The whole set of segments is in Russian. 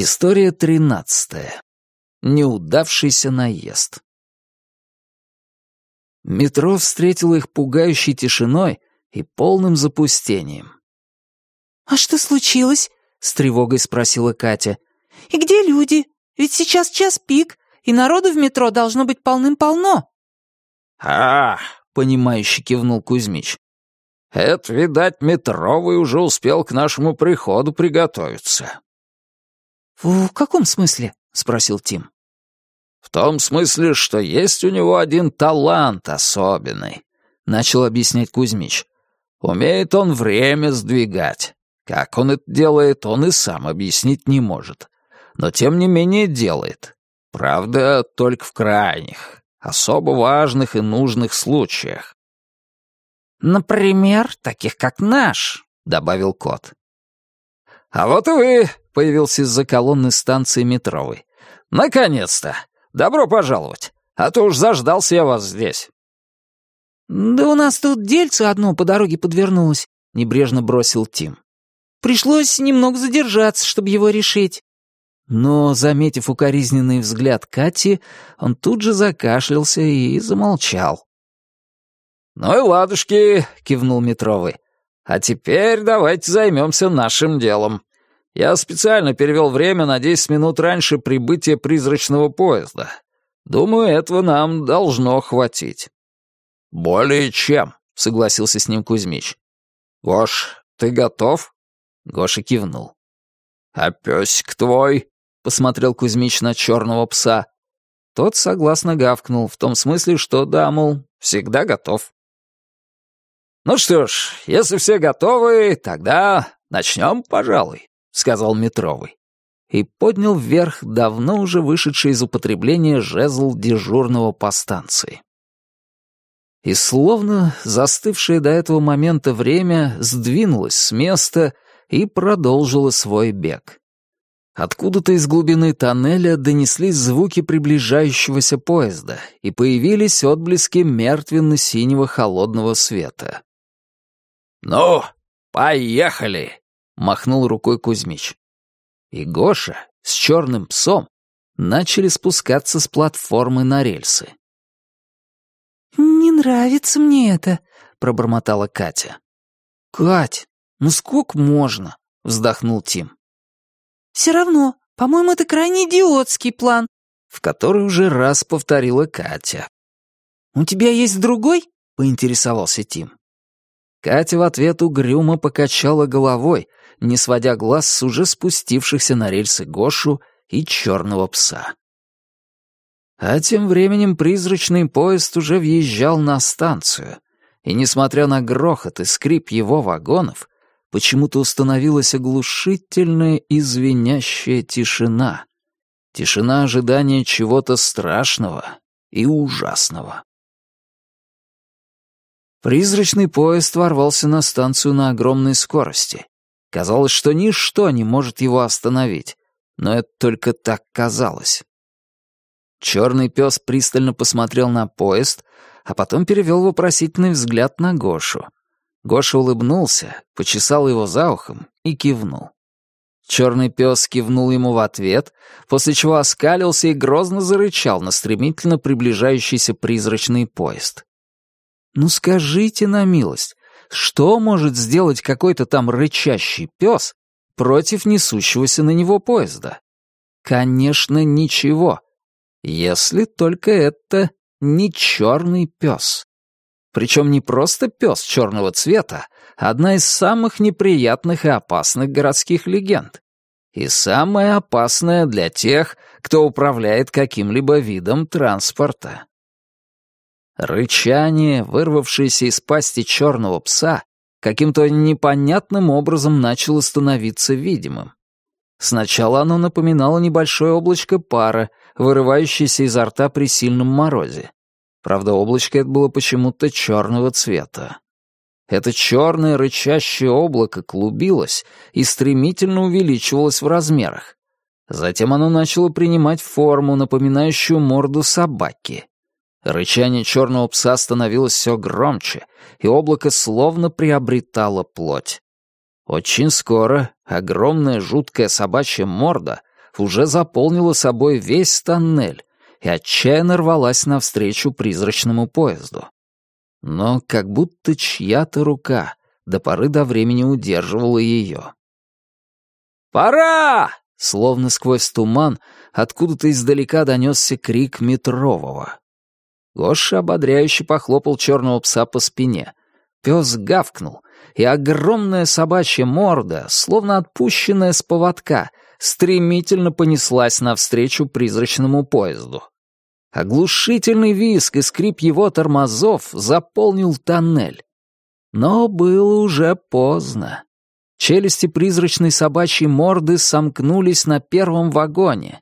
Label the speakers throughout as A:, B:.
A: История тринадцатая. Неудавшийся наезд. Метро встретило их пугающей тишиной и полным запустением.
B: «А что случилось?» — с тревогой спросила Катя. «И где люди? Ведь сейчас час пик, и народу в метро должно быть полным-полно».
A: «А, — понимающе кивнул Кузьмич. «Это, видать, метровый уже успел к нашему приходу приготовиться».
B: «В каком смысле?» — спросил Тим.
A: «В том смысле, что есть у него один талант особенный», — начал объяснять Кузьмич. «Умеет он время сдвигать. Как он это делает, он и сам объяснить не может. Но тем не менее делает. Правда, только в крайних, особо важных и нужных случаях.
B: «Например, таких как наш», — добавил кот.
A: «А вот и вы», — появился из-за колонны станции метровой. «Наконец-то! Добро пожаловать! А то уж заждался я вас здесь».
B: «Да у нас тут дельце одно по дороге подвернулось», — небрежно бросил Тим. «Пришлось немного задержаться, чтобы его решить».
A: Но, заметив укоризненный взгляд Кати, он тут же закашлялся и замолчал. «Ну и ладушки», — кивнул Метровый. «А теперь давайте займемся нашим делом. Я специально перевел время на 10 минут раньше прибытия призрачного поезда. Думаю, этого нам должно хватить». «Более чем», — согласился с ним Кузьмич. «Гош, ты готов?» Гоша кивнул. «А песик твой?» — посмотрел Кузьмич на черного пса. Тот согласно гавкнул, в том смысле, что, да, мол, всегда готов. «Ну что ж, если все готовы, тогда начнем, пожалуй», — сказал Метровый. И поднял вверх давно уже вышедший из употребления жезл дежурного по станции. И словно застывшее до этого момента время сдвинулось с места и продолжило свой бег. Откуда-то из глубины тоннеля донеслись звуки приближающегося поезда, и появились отблески мертвенно-синего холодного света. «Ну, поехали!» — махнул рукой Кузьмич. И Гоша с черным псом начали спускаться с платформы на рельсы.
B: «Не нравится мне это», — пробормотала
A: Катя. «Кать, ну сколько можно?» — вздохнул Тим.
B: «Все равно, по-моему, это крайне идиотский план»,
A: в который уже раз повторила Катя.
B: «У тебя есть другой?» — поинтересовался Тим.
A: Катя в ответ угрюмо покачала головой, не сводя глаз с уже спустившихся на рельсы Гошу и черного пса. А тем временем призрачный поезд уже въезжал на станцию, и, несмотря на грохот и скрип его вагонов, почему-то установилась оглушительная и звенящая тишина. Тишина ожидания чего-то страшного и ужасного. Призрачный поезд ворвался на станцию на огромной скорости. Казалось, что ничто не может его остановить, но это только так казалось. Черный пес пристально посмотрел на поезд, а потом перевел вопросительный взгляд на Гошу. Гоша улыбнулся, почесал его за ухом и кивнул. Черный пес кивнул ему в ответ, после чего оскалился и грозно зарычал на стремительно приближающийся призрачный поезд. Ну скажите на милость, что может сделать какой-то там рычащий пес против несущегося на него поезда? Конечно, ничего. Если только это не черный пес. Причем не просто пес черного цвета, одна из самых неприятных и опасных городских легенд. И самая опасная для тех, кто управляет каким-либо видом транспорта. Рычание, вырвавшееся из пасти черного пса, каким-то непонятным образом начало становиться видимым. Сначала оно напоминало небольшое облачко пара, вырывающееся изо рта при сильном морозе. Правда, облачко это было почему-то черного цвета. Это черное рычащее облако клубилось и стремительно увеличивалось в размерах. Затем оно начало принимать форму, напоминающую морду собаки. Рычание черного пса становилось все громче, и облако словно приобретало плоть. Очень скоро огромная жуткая собачья морда уже заполнила собой весь тоннель и отчаянно рвалась навстречу призрачному поезду. Но как будто чья-то рука до поры до времени удерживала ее. «Пора!» Словно сквозь туман, откуда-то издалека донесся крик Метрового. Гоша ободряюще похлопал черного пса по спине. Пес гавкнул, и огромная собачья морда, словно отпущенная с поводка, стремительно понеслась навстречу призрачному поезду. Оглушительный визг и скрип его тормозов заполнил тоннель. Но было уже поздно. Челюсти призрачной собачьей морды сомкнулись на первом вагоне.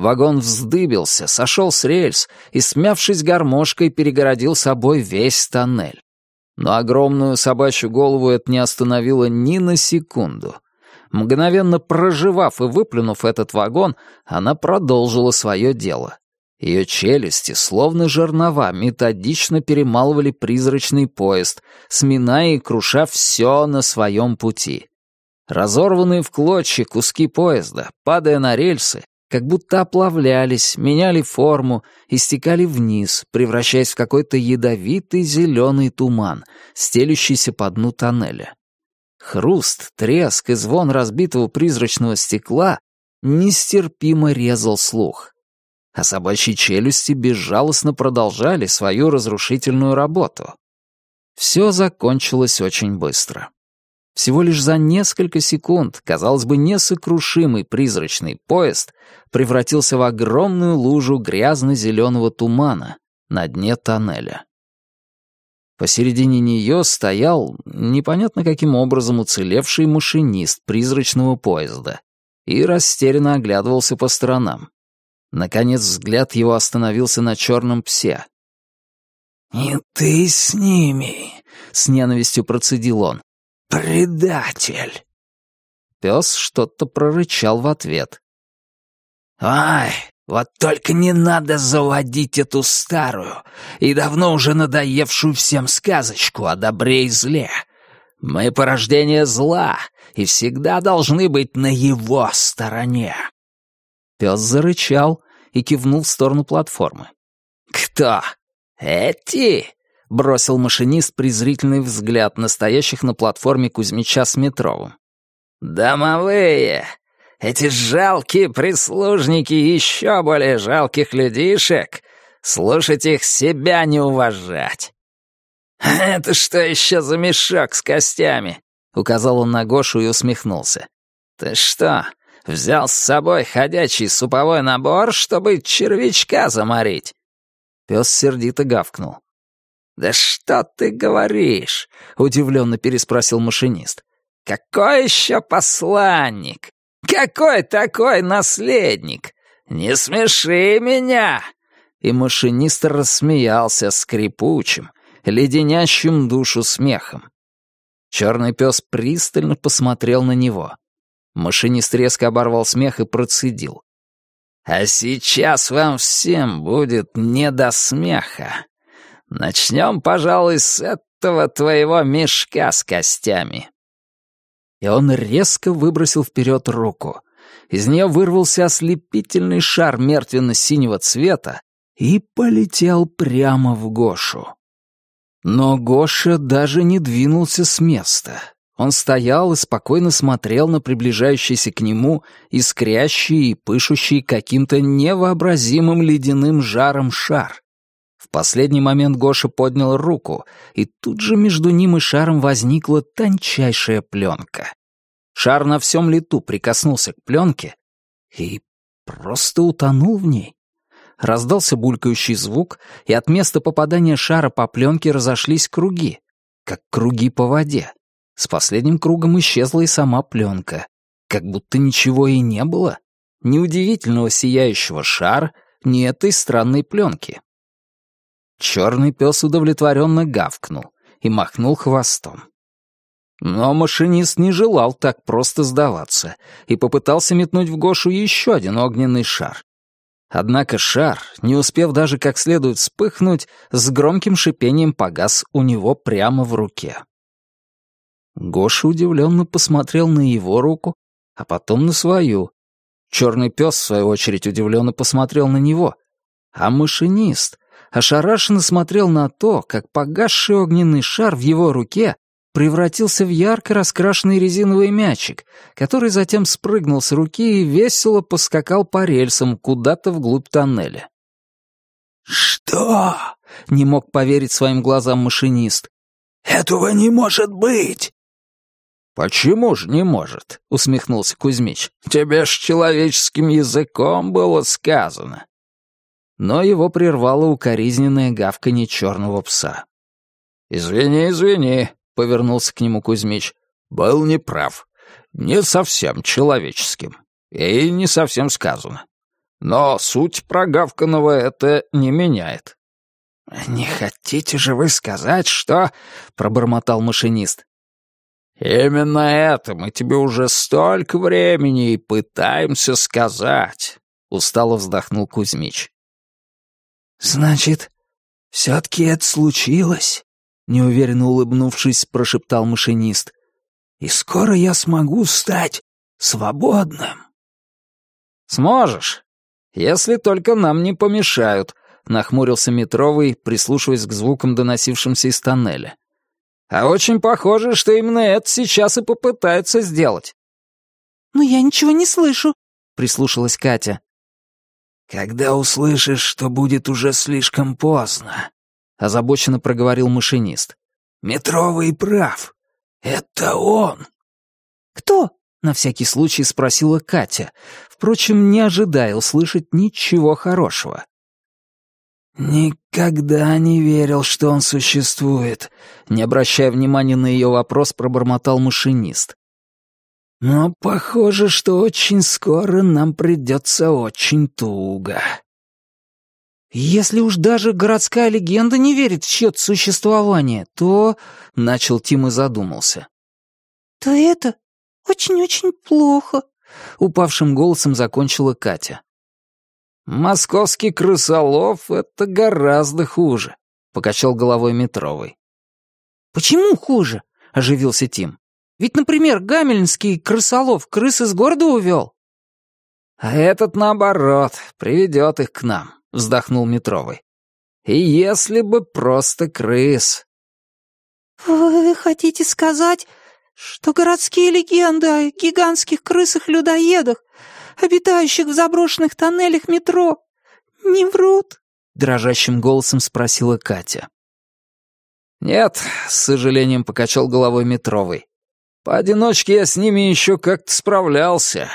A: Вагон вздыбился, сошел с рельс и, смявшись гармошкой, перегородил собой весь тоннель. Но огромную собачью голову это не остановило ни на секунду. Мгновенно проживав и выплюнув этот вагон, она продолжила свое дело. Ее челюсти, словно жернова, методично перемалывали призрачный поезд, сминая и круша все на своем пути. Разорванные в клочья куски поезда, падая на рельсы, как будто оплавлялись, меняли форму и стекали вниз, превращаясь в какой-то ядовитый зеленый туман, стелющийся по дну тоннеля. Хруст, треск и звон разбитого призрачного стекла нестерпимо резал слух. А собачьи челюсти безжалостно продолжали свою разрушительную работу. Все закончилось очень быстро. Всего лишь за несколько секунд, казалось бы, несокрушимый призрачный поезд превратился в огромную лужу грязно-зеленого тумана на дне тоннеля. Посередине нее стоял, непонятно каким образом уцелевший машинист призрачного поезда и растерянно оглядывался по сторонам. Наконец взгляд его остановился на черном псе. «И ты с ними!» — с ненавистью процедил он. «Предатель!» Пес что-то прорычал в ответ. «Ай, вот только не надо заводить эту старую и давно уже надоевшую всем сказочку о добре и зле. Мы порождение зла и всегда должны быть на его стороне». Пес зарычал и кивнул в сторону платформы. «Кто? Эти?» Бросил машинист презрительный взгляд настоящих на платформе Кузьмича с Метровым. «Домовые! Эти жалкие прислужники еще более жалких людишек! Слушать их себя не уважать!» «Это что еще за мешок с костями?» — указал он на Гошу и усмехнулся. «Ты что, взял с собой ходячий суповой набор, чтобы червячка заморить?» Пес сердито гавкнул. «Да что ты говоришь?» — удивленно переспросил машинист. «Какой еще посланник? Какой такой наследник? Не смеши меня!» И машинист рассмеялся скрипучим, леденящим душу смехом. Черный пес пристально посмотрел на него. Машинист резко оборвал смех и процедил. «А сейчас вам всем будет не до смеха. Начнем, пожалуй, с этого твоего мешка с костями». И он резко выбросил вперед руку. Из нее вырвался ослепительный шар мертвенно-синего цвета и полетел прямо в Гошу. Но Гоша даже не двинулся с места. Он стоял и спокойно смотрел на приближающийся к нему искрящий и пышущий каким-то невообразимым ледяным жаром шар. В последний момент Гоша поднял руку, и тут же между ним и шаром возникла тончайшая пленка. Шар на всем лету прикоснулся к пленке и просто утонул в ней. Раздался булькающий звук, и от места попадания шара по пленке разошлись круги, как круги по воде. С последним кругом исчезла и сама пленка, как будто ничего и не было. Ни удивительного сияющего шара, ни этой странной пленки. Черный пес удовлетворенно гавкнул и махнул хвостом. Но машинист не желал так просто сдаваться и попытался метнуть в Гошу еще один огненный шар. Однако шар, не успев даже как следует вспыхнуть, с громким шипением погас у него прямо в руке. Гоша удивленно посмотрел на его руку, а потом на свою. Черный пес, в свою очередь, удивленно посмотрел на него. А машинист ошарашенно смотрел на то, как погасший огненный шар в его руке превратился в ярко раскрашенный резиновый мячик, который затем спрыгнул с руки и весело поскакал по рельсам куда-то вглубь тоннеля.
C: «Что?»
A: — не мог поверить своим глазам машинист.
C: «Этого не может быть!»
A: «Почему же не может?» — усмехнулся Кузьмич. «Тебе ж человеческим языком было сказано». Но его прервало укоризненное гавканье черного пса. «Извини, извини», — повернулся к нему Кузьмич. «Был неправ. Не совсем человеческим. И не совсем сказано. Но суть прогавканного это не меняет». «Не хотите же вы сказать, что...» — пробормотал машинист. «Именно это мы тебе уже столько времени и пытаемся сказать», — устало вздохнул Кузьмич.
C: «Значит, все-таки это случилось?» — неуверенно улыбнувшись, прошептал машинист. «И скоро я смогу стать свободным».
A: «Сможешь, если только нам не помешают», — нахмурился Метровый, прислушиваясь к звукам, доносившимся из тоннеля. «А очень похоже, что именно это сейчас и попытаются сделать».
B: «Но я ничего не слышу», —
A: прислушалась Катя.
C: «Когда услышишь, что будет уже слишком поздно», —
A: озабоченно проговорил машинист.
C: «Метровый прав. Это он».
B: «Кто?»
A: — на всякий случай спросила Катя, впрочем, не ожидая услышать ничего хорошего.
C: «Никогда не верил, что он существует», —
A: не обращая внимания на ее вопрос, пробормотал машинист.
C: Но похоже, что очень скоро нам придется очень туго.
B: «Если уж даже городская легенда не верит в чьё-то существование, то...» — начал Тим и задумался. «То это очень-очень плохо», — упавшим голосом закончила Катя.
A: «Московский крысолов — это гораздо хуже», — покачал головой Метровый.
B: «Почему хуже?» — оживился Тим. Ведь, например, гамельнский крысолов крыс из города увел».
A: «А этот, наоборот, приведет их к нам», — вздохнул Метровый. «И если бы просто крыс».
B: «Вы хотите сказать, что городские легенды о гигантских крысах-людоедах, обитающих в заброшенных тоннелях метро, не врут?»
A: — дрожащим голосом спросила Катя. «Нет», — с сожалением покачал головой Метровый. Поодиночке я с ними еще как-то справлялся.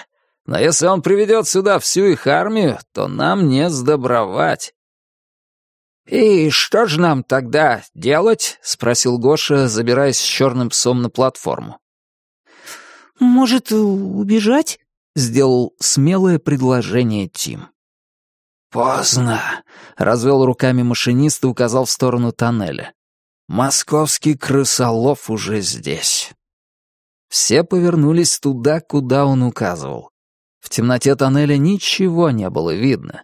A: Но если он приведет сюда всю их армию, то нам не сдобровать». «И что же нам тогда делать?» — спросил Гоша, забираясь с черным псом на платформу.
B: «Может, убежать?»
A: — сделал смелое предложение Тим.
C: «Поздно», —
A: развел руками машинист и указал в сторону тоннеля. «Московский крысолов уже здесь». Все повернулись туда, куда он указывал. В темноте тоннеля ничего не было видно.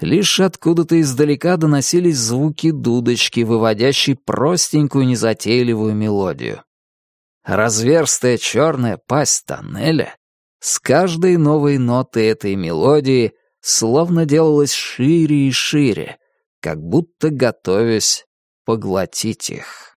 A: Лишь откуда-то издалека доносились звуки дудочки, выводящей простенькую незатейливую мелодию. Разверстая черная пасть тоннеля с каждой новой нотой этой мелодии словно делалась шире и шире, как будто готовясь поглотить их.